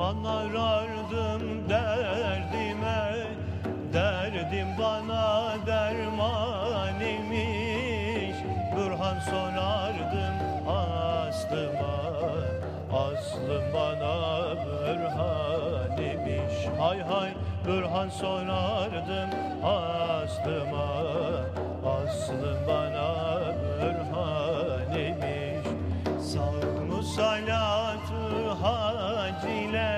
Derman arardım derdime Derdim bana derman imiş. Burhan sorardım aslıma Aslım bana Burhan imiş. Hay hay Burhan sorardım aslıma Aslım bana Burhan imiş. Sağ salatı hac ile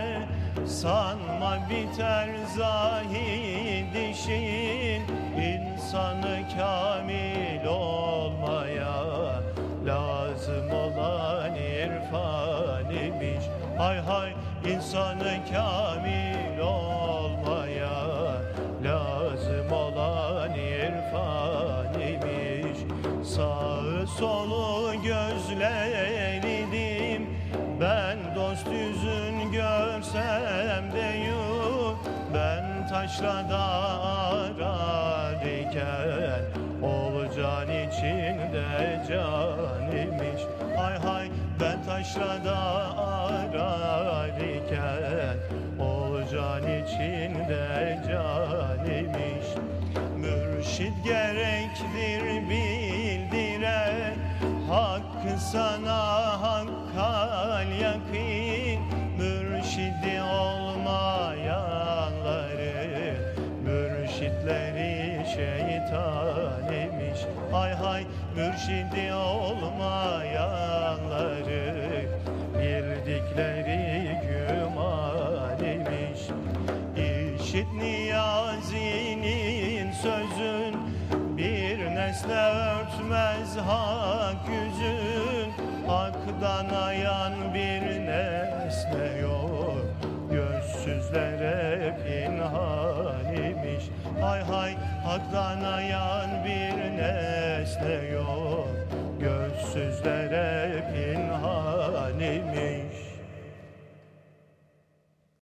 Sanma biter zahid işin İnsanı kamil olmaya Lazım olan irfan imiş Hay hay insanı kamil olmaya Lazım olan irfan imiş Sağı solu Ben yüzün görsem de yok Ben taşrada ararken Olcan içinde can imiş Hay hay ben taşrada ararken Olcan içinde can imiş Mürşid gerektir bildire Hakkı sana hakkal yakin Mürşitleri şeytan imiş. Hay hay mürşidi olmayanları Bildikleri güman imiş. İşit niyazinin sözün Bir nesle örtmez hak yüzün. Hak'tan ayan bir nesne yok Hay Hak'tan ayan bir nesne yok. Gözsüzlere pinhan imiş